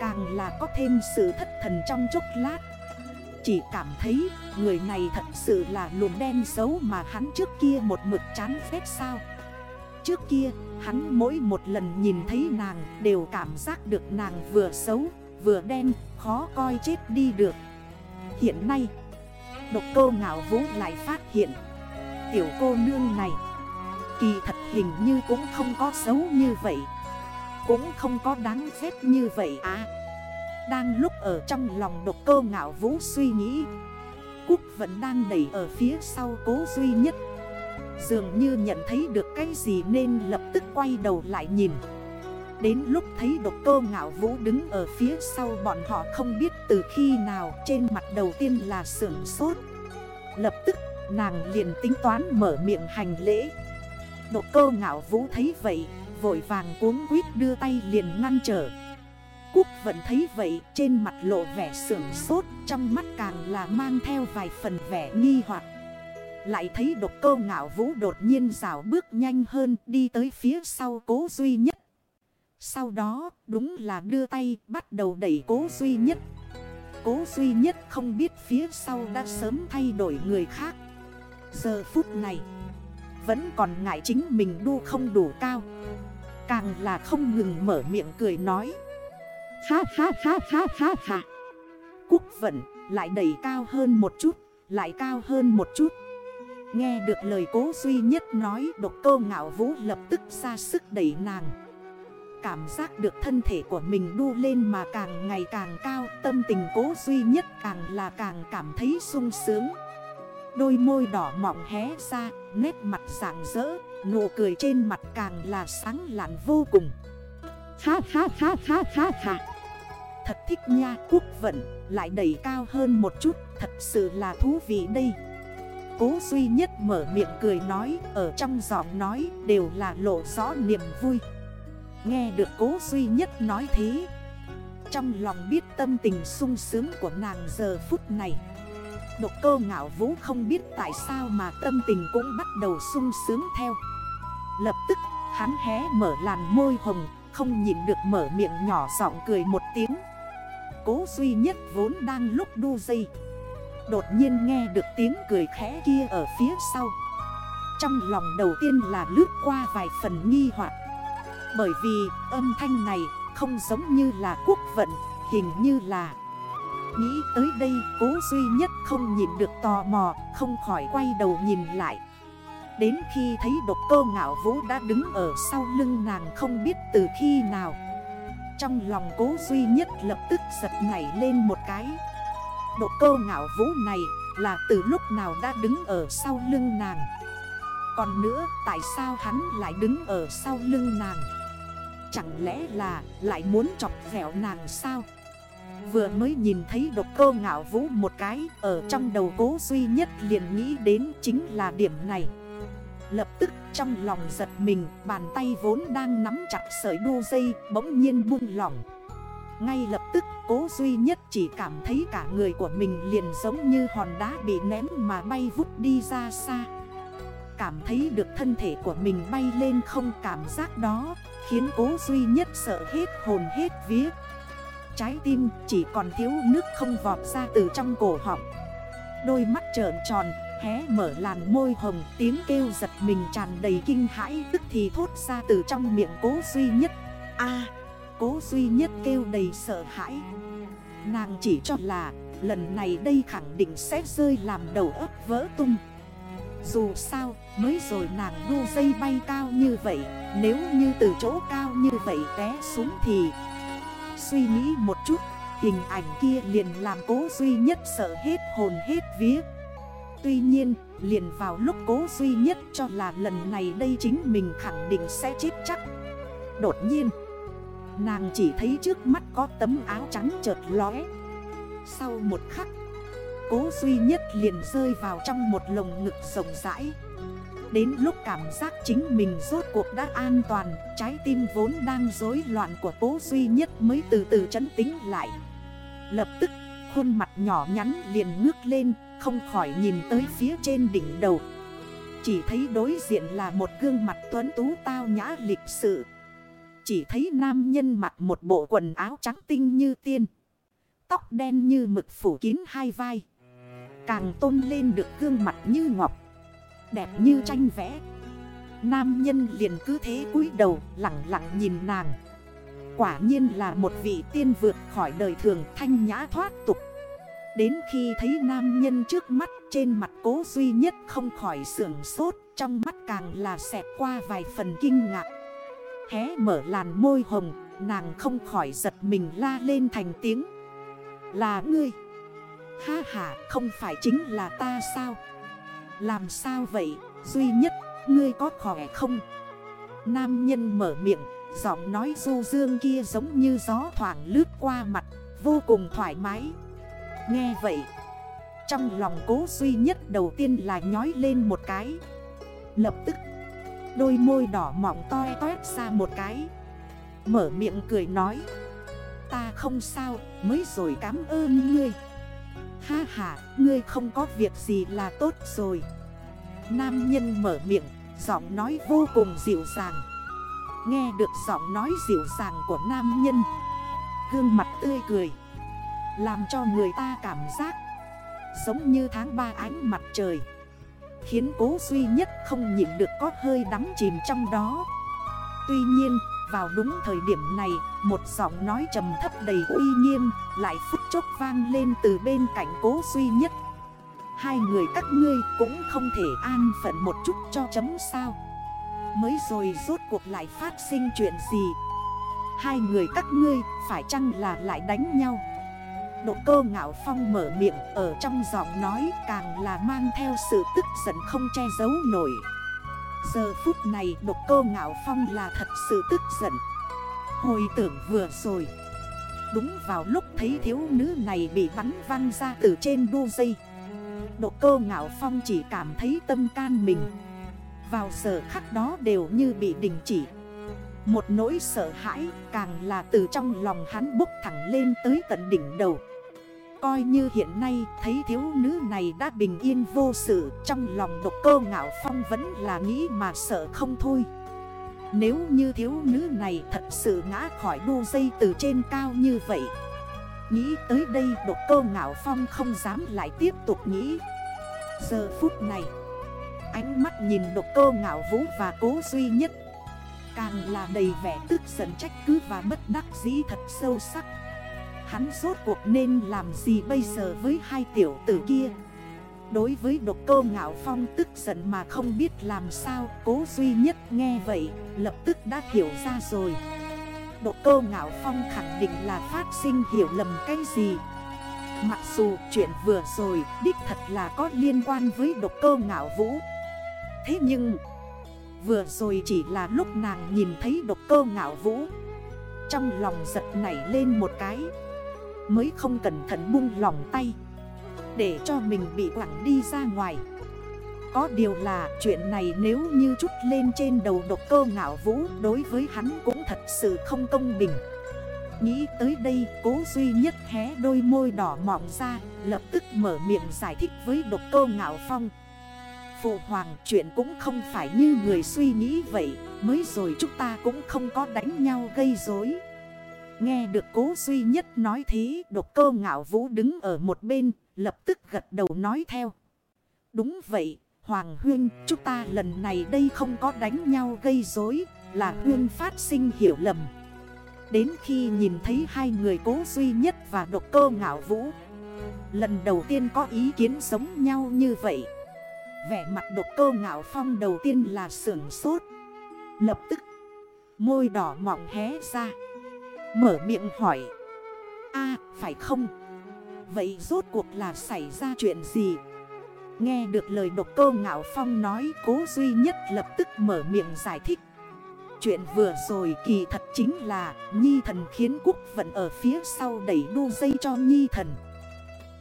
Càng là có thêm sự thất thần trong chốc lát. Chỉ cảm thấy người này thật sự là luồn đen xấu mà hắn trước kia một mực chán phép sao. Trước kia Hắn mỗi một lần nhìn thấy nàng đều cảm giác được nàng vừa xấu, vừa đen, khó coi chết đi được. Hiện nay, độc cô ngạo vũ lại phát hiện Tiểu cô nương này. Kỳ thật hình như cũng không có xấu như vậy. Cũng không có đáng ghét như vậy à. Đang lúc ở trong lòng độc cô ngạo vũ suy nghĩ. Cúc vẫn đang đẩy ở phía sau cố duy nhất. Dường như nhận thấy được cái gì nên lập tức quay đầu lại nhìn. Đến lúc thấy độc cơ ngạo vũ đứng ở phía sau bọn họ không biết từ khi nào Trên mặt đầu tiên là sưởng sốt. Lập tức nàng liền tính toán mở miệng hành lễ Độc cơ ngạo vũ thấy vậy, Vội vàng cuốn quýt đưa tay liền ngăn trở Cúc vẫn thấy vậy, trên mặt lộ vẻ sưởng sốt, Trong mắt càng là mang theo vài phần vẻ nghi hoặc lại thấy độc cơ ngạo vũ đột nhiên rào bước nhanh hơn, đi tới phía sau cố duy nhất. Sau đó, đúng là đưa tay, bắt đầu đẩy cố duy nhất. Cố duy nhất không biết phía sau đã sớm thay đổi người khác. Giờ phút này vẫn còn ngại chính mình đu không đủ cao. Càng là không ngừng mở miệng cười nói. Ha ha ha ha ha ha. Cúc vận lại đẩy cao hơn một chút, lại cao hơn một chút. Nghe được lời cố duy nhất nói độc cơ ngạo vũ lập tức ra sức đẩy nàng Cảm giác được thân thể của mình đu lên mà càng ngày càng cao Tâm tình cố duy nhất càng là càng cảm thấy sung sướng Đôi môi đỏ mọng hé ra, nét mặt rạng rỡ, Nụ cười trên mặt càng là sáng lạn vô cùng. Ha ha ha ha ha ha. Thật thích nha quốc vận Lại đẩy cao hơn một chút Thật sự là thú vị đây. Cố duy nhất mở miệng cười nói Ở trong giọng nói đều là lộ rõ niềm vui. Nghe được cố duy nhất nói thế Trong lòng biết tâm tình sung sướng của nàng giờ phút này. Độc cơ ngạo vũ không biết tại sao mà tâm tình cũng bắt đầu sung sướng theo. Lập tức, hắn hé mở làn môi hồng, Không nhìn được mở miệng nhỏ giọng cười một tiếng. Cố duy nhất vốn đang lúc đu dây. Đột nhiên nghe được tiếng cười khẽ kia ở phía sau. Trong lòng đầu tiên là lướt qua vài phần nghi hoặc. Bởi vì âm thanh này không giống như là quốc vận, Hình như là Nghĩ tới đây, cố duy nhất không nhìn được tò mò, Không khỏi quay đầu nhìn lại. Đến khi thấy độc cô ngạo vũ đã đứng ở sau lưng nàng không biết từ khi nào. Trong lòng cố duy nhất lập tức giật nảy lên một cái. Độc cô ngạo vũ này là từ lúc nào đã đứng ở sau lưng nàng? Còn nữa, tại sao hắn lại đứng ở sau lưng nàng? Chẳng lẽ là lại muốn chọc vẹo nàng sao? Vừa mới nhìn thấy độc cơ ngạo vũ một cái, Ở trong đầu cố duy nhất liền nghĩ đến chính là điểm này. Lập tức trong lòng giật mình, Bàn tay vốn đang nắm chặt sợi đu dây, Bỗng nhiên buông lỏng. Ngay lập tức, cố duy nhất chỉ cảm thấy cả người của mình liền giống như hòn đá bị ném mà bay vút đi ra xa. Cảm thấy được thân thể của mình bay lên không cảm giác đó, Khiến cố duy nhất sợ hết hồn hết viết Trái tim, chỉ còn thiếu nước không vọt ra từ trong cổ họng. Đôi mắt trợn tròn, Hé mở làn môi hồng, tiếng kêu giật mình tràn đầy kinh hãi, Tức thì thốt ra từ trong miệng cố duy nhất. A, cố duy nhất kêu đầy sợ hãi. Nàng chỉ cho là, lần này đây khẳng định sẽ rơi làm đầu ấp vỡ tung. Dù sao, mới rồi nàng đu dây bay cao như vậy, Nếu như từ chỗ cao như vậy té xuống thì Suy nghĩ một chút, Hình ảnh kia liền làm cố duy nhất sợ hết hồn hết vía. Tuy nhiên, liền vào lúc cố duy nhất cho là lần này đây chính mình khẳng định sẽ chết chắc. Đột nhiên, Nàng chỉ thấy trước mắt có tấm áo trắng chợt lóe. Sau một khắc, Cố duy nhất liền rơi vào trong một lồng ngực rộng rãi. Đến lúc cảm giác chính mình rốt cuộc đã an toàn, Trái tim vốn đang rối loạn của cố duy nhất mới từ từ chấn tính lại. Lập tức, khuôn mặt nhỏ nhắn liền ngước lên, Không khỏi nhìn tới phía trên đỉnh đầu. Chỉ thấy đối diện là một gương mặt tuấn tú tao nhã lịch sự. Chỉ thấy nam nhân mặc một bộ quần áo trắng tinh như tiên, Tóc đen như mực phủ kín hai vai. Càng tôn lên được gương mặt như ngọc. Đẹp như tranh vẽ. Nam nhân liền cứ thế cúi đầu lặng lặng nhìn nàng. Quả nhiên là một vị tiên vượt khỏi đời thường thanh nhã thoát tục. Đến khi thấy nam nhân trước mắt trên mặt cố duy nhất không khỏi sưởng sốt, Trong mắt càng là xẹt qua vài phần kinh ngạc. Hé mở làn môi hồng, Nàng không khỏi giật mình la lên thành tiếng. Là ngươi? Ha ha, không phải chính là ta sao? Làm sao vậy? Duy nhất, ngươi có khỏe không? Nam nhân mở miệng, Giọng nói du dương kia giống như gió thoảng lướt qua mặt, Vô cùng thoải mái. Nghe vậy, Trong lòng cố duy nhất đầu tiên là nhói lên một cái. Lập tức, Đôi môi đỏ mỏng toe toét ra một cái. Mở miệng cười nói, Ta không sao, mới rồi cảm ơn ngươi. Ha ha, ngươi không có việc gì là tốt rồi. Nam nhân mở miệng, Giọng nói vô cùng dịu dàng. Nghe được giọng nói dịu dàng của nam nhân, Gương mặt tươi cười, Làm cho người ta cảm giác Giống như tháng 3 ánh mặt trời, Khiến cố duy nhất không nhịn được có hơi đắm chìm trong đó. Tuy nhiên vào đúng thời điểm này, Một giọng nói trầm thấp đầy uy nghiêm Lại phút chốc vang lên từ bên cạnh cố duy nhất. Hai người các ngươi cũng không thể an phận một chút cho chấm sao? Mới rồi rốt cuộc lại phát sinh chuyện gì? Hai người các ngươi phải chăng là lại đánh nhau? Độ cơ ngạo phong mở miệng, ở trong giọng nói càng là mang theo sự tức giận không che giấu nổi. Giờ phút này độc cơ ngạo phong là thật sự tức giận. Hồi tưởng vừa rồi, Đúng vào lúc thấy thiếu nữ này bị bắn văng ra từ trên đu dây Độ cơ ngạo phong chỉ cảm thấy tâm can mình. Vào giờ khắc đó đều như bị đình chỉ. Một nỗi sợ hãi càng là từ trong lòng hắn bốc thẳng lên tới tận đỉnh đầu. Coi như hiện nay thấy thiếu nữ này đã bình yên vô sự, Trong lòng độc cơ ngạo phong vẫn là nghĩ mà sợ không thôi. Nếu như thiếu nữ này thật sự ngã khỏi đu dây từ trên cao như vậy, Nghĩ tới đây độc cơ ngạo phong không dám lại tiếp tục nghĩ. Giờ phút này, Ánh mắt nhìn độc cơ ngạo vũ và cố duy nhất, Càng là đầy vẻ tức giận trách cứ và bất đắc dĩ thật sâu sắc. Hắn rốt cuộc nên làm gì bây giờ với hai tiểu tử kia? Đối với độc cơ ngạo phong tức giận mà không biết làm sao, Cố duy nhất nghe vậy, lập tức đã hiểu ra rồi. Độc cơ ngạo phong khẳng định là phát sinh hiểu lầm cái gì? Mặc dù chuyện vừa rồi đích thật là có liên quan với độc cơ ngạo vũ. Thế nhưng, Vừa rồi chỉ là lúc nàng nhìn thấy độc cơ ngạo vũ. Trong lòng giật nảy lên một cái. Mới không cẩn thận buông lòng tay. Để cho mình bị quẳng đi ra ngoài. Có điều là chuyện này nếu như chút lên trên đầu độc cơ ngạo vũ Đối với hắn cũng thật sự không công bình. Nghĩ tới đây, cố duy nhất hé đôi môi đỏ mỏng ra, Lập tức mở miệng giải thích với độc cơ ngạo phong. Phụ hoàng, chuyện cũng không phải như người suy nghĩ vậy, Mới rồi chúng ta cũng không có đánh nhau gây rối. Nghe được cố duy nhất nói thế, Độc cô ngạo vũ đứng ở một bên, Lập tức gật đầu nói theo. Đúng vậy, Hoàng Huyên, chúng ta lần này đây không có đánh nhau gây rối, Là Huyên phát sinh hiểu lầm. Đến khi nhìn thấy hai người cố duy nhất và độc cơ ngạo vũ, Lần đầu tiên có ý kiến giống nhau như vậy. Vẻ mặt độc cơ ngạo phong đầu tiên là sưởng sốt. Lập tức, Môi đỏ mọng hé ra. Mở miệng hỏi. A, phải không? Vậy rốt cuộc là xảy ra chuyện gì? Nghe được lời độc cơ ngạo phong nói, Cố duy nhất lập tức mở miệng giải thích. Chuyện vừa rồi kỳ thật chính là Nhi thần khiến quốc vận ở phía sau đẩy đu dây cho Nhi thần.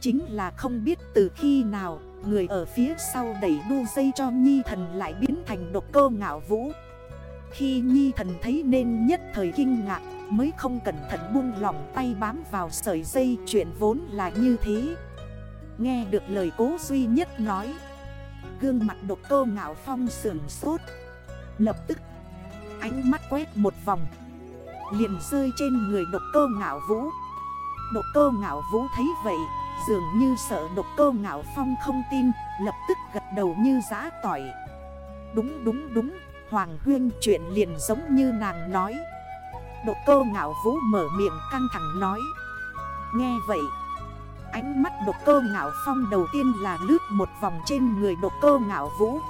Chính là không biết từ khi nào, Người ở phía sau đẩy đu dây cho Nhi thần lại biến thành độc cơ ngạo vũ. Khi Nhi thần thấy nên nhất thời kinh ngạc Mới không cẩn thận buông lỏng tay bám vào sợi dây, Chuyện vốn là như thế. Nghe được lời cố duy nhất nói, Gương mặt độc cô ngạo phong sườn sốt. Lập tức, Ánh mắt quét một vòng, Liền rơi trên người độc cô ngạo vũ. Độc cô ngạo vũ thấy vậy, Dường như sợ độc cô ngạo phong không tin, Lập tức gật đầu như giã tỏi. Đúng đúng đúng, Hoàng huyên, chuyện liền giống như nàng nói. Độc cơ ngạo vũ mở miệng căng thẳng nói. Nghe vậy Ánh mắt độc cơ ngạo phong đầu tiên là lướt một vòng trên người độc cơ ngạo vũ.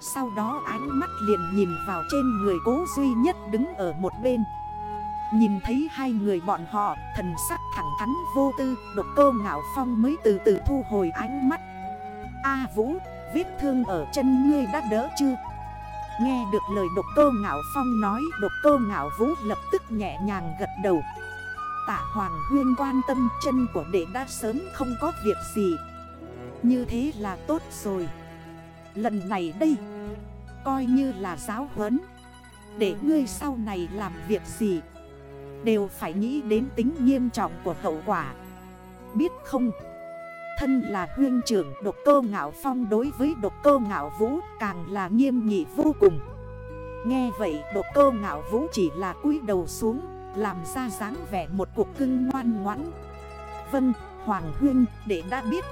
Sau đó ánh mắt liền nhìn vào trên người cố duy nhất đứng ở một bên. Nhìn thấy hai người bọn họ thần sắc thẳng thắn vô tư Độc cơ ngạo phong mới từ từ thu hồi ánh mắt. A Vũ, vết thương ở chân ngươi đã đỡ chưa? Nghe được lời độc cơ ngạo phong nói, Độc cơ ngạo vũ lập tức nhẹ nhàng gật đầu. Tạ Hoàng Huyên quan tâm chân của đệ đã sớm không có việc gì. Như thế là tốt rồi. Lần này đây, Coi như là giáo huấn. Để ngươi sau này làm việc gì, Đều phải nghĩ đến tính nghiêm trọng của hậu quả. Biết không? Thân là huyên trưởng độc cơ ngạo phong đối với độc cơ ngạo vũ càng là nghiêm nghị vô cùng. Nghe vậy độc cơ ngạo vũ chỉ là cúi đầu xuống Làm ra dáng vẻ một cuộc cưng ngoan ngoãn. Vâng, Hoàng Huyên để đã biết.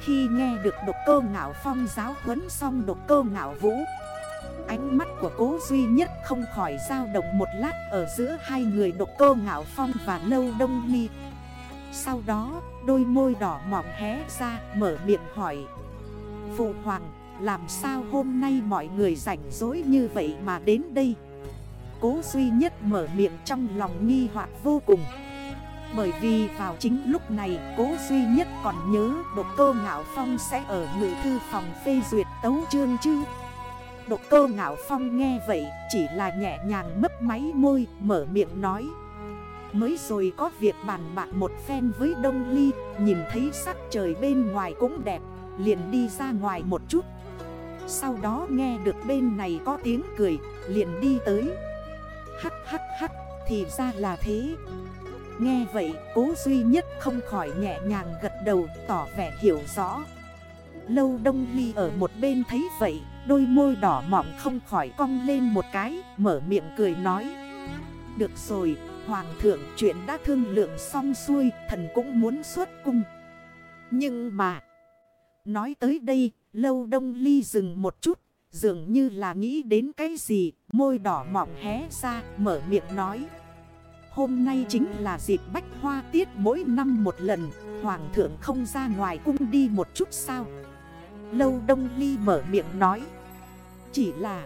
Khi nghe được độc cơ ngạo phong giáo huấn xong độc cơ ngạo vũ Ánh mắt của cố duy nhất không khỏi dao động một lát ở giữa hai người độc cơ ngạo phong và lâu đông ly sau đó, đôi môi đỏ mỏng hé ra, mở miệng hỏi. Phụ hoàng, làm sao hôm nay mọi người rảnh rỗi như vậy mà đến đây? Cố duy nhất mở miệng trong lòng nghi hoặc vô cùng. Bởi vì vào chính lúc này, cố duy nhất còn nhớ độc cơ ngạo phong sẽ ở ngự thư phòng phê duyệt tấu chương chứ. Độc cơ ngạo phong nghe vậy, chỉ là nhẹ nhàng mấp máy môi, mở miệng nói. Mới rồi có việc bàn bạc một phen với Đông Ly, Nhìn thấy sắc trời bên ngoài cũng đẹp, Liền đi ra ngoài một chút. Sau đó nghe được bên này có tiếng cười, Liền đi tới. Hắc hắc hắc, thì ra là thế. Nghe vậy, cố duy nhất không khỏi nhẹ nhàng gật đầu, tỏ vẻ hiểu rõ. Lâu đông ly ở một bên thấy vậy, Đôi môi đỏ mọng không khỏi cong lên một cái, Mở miệng cười nói. Được rồi Hoàng thượng chuyện đã thương lượng xong xuôi, Thần cũng muốn xuất cung. Nhưng mà, Nói tới đây, Lâu đông ly dừng một chút, Dường như là nghĩ đến cái gì, Môi đỏ mọng hé ra, Mở miệng nói. Hôm nay chính là dịp bách hoa tiết mỗi năm một lần, Hoàng thượng không ra ngoài cung đi một chút sao? Lâu Đông Ly mở miệng nói. Chỉ là,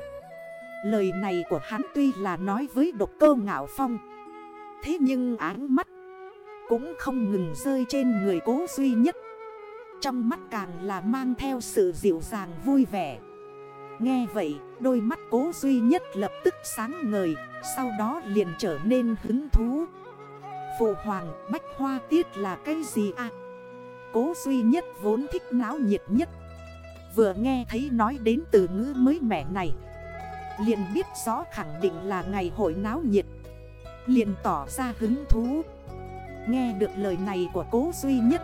Lời này của hắn tuy là nói với độc cơ ngạo phong Thế nhưng áng mắt Cũng không ngừng rơi trên người cố duy nhất. Trong mắt càng là mang theo sự dịu dàng vui vẻ. Nghe vậy, đôi mắt cố duy nhất lập tức sáng ngời, Sau đó liền trở nên hứng thú. Phụ hoàng, bách hoa tiết là cái gì à? Cố duy nhất vốn thích náo nhiệt nhất. Vừa nghe thấy nói đến từ ngữ mới mẻ này, liền biết rõ khẳng định là ngày hội náo nhiệt liền tỏ ra hứng thú. Nghe được lời này của cố duy nhất,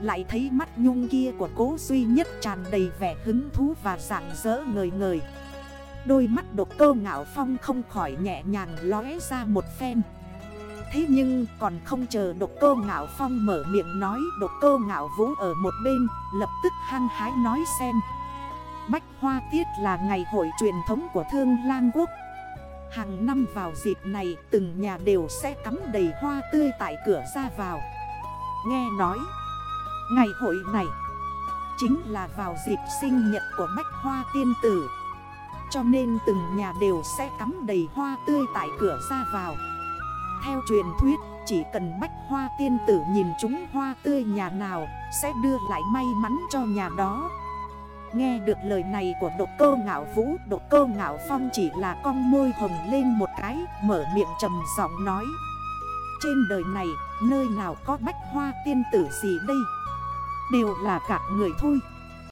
Lại thấy mắt nhung kia của cố duy nhất tràn đầy vẻ hứng thú và rạng rỡ ngời ngời. Đôi mắt độc cơ ngạo phong không khỏi nhẹ nhàng lóe ra một phen. Thế nhưng còn không chờ độc cơ ngạo phong mở miệng nói, Độc cơ ngạo vũ ở một bên, lập tức hăng hái nói xem. Bách Hoa Tiết là ngày hội truyền thống của Thương Lang Quốc. Hàng năm vào dịp này từng nhà đều sẽ cắm đầy hoa tươi tại cửa ra vào. Nghe nói Ngày hội này Chính là vào dịp sinh nhật của Bách Hoa Tiên Tử. Cho nên từng nhà đều sẽ cắm đầy hoa tươi tại cửa ra vào. Theo truyền thuyết, chỉ cần bách hoa tiên tử nhìn chúng hoa tươi nhà nào Sẽ đưa lại may mắn cho nhà đó. Nghe được lời này của độc cơ ngạo vũ, Độc cơ ngạo phong chỉ là con môi hồng lên một cái, Mở miệng trầm giọng nói. Trên đời này, nơi nào có bách hoa tiên tử gì đây? Đều là cả người thôi.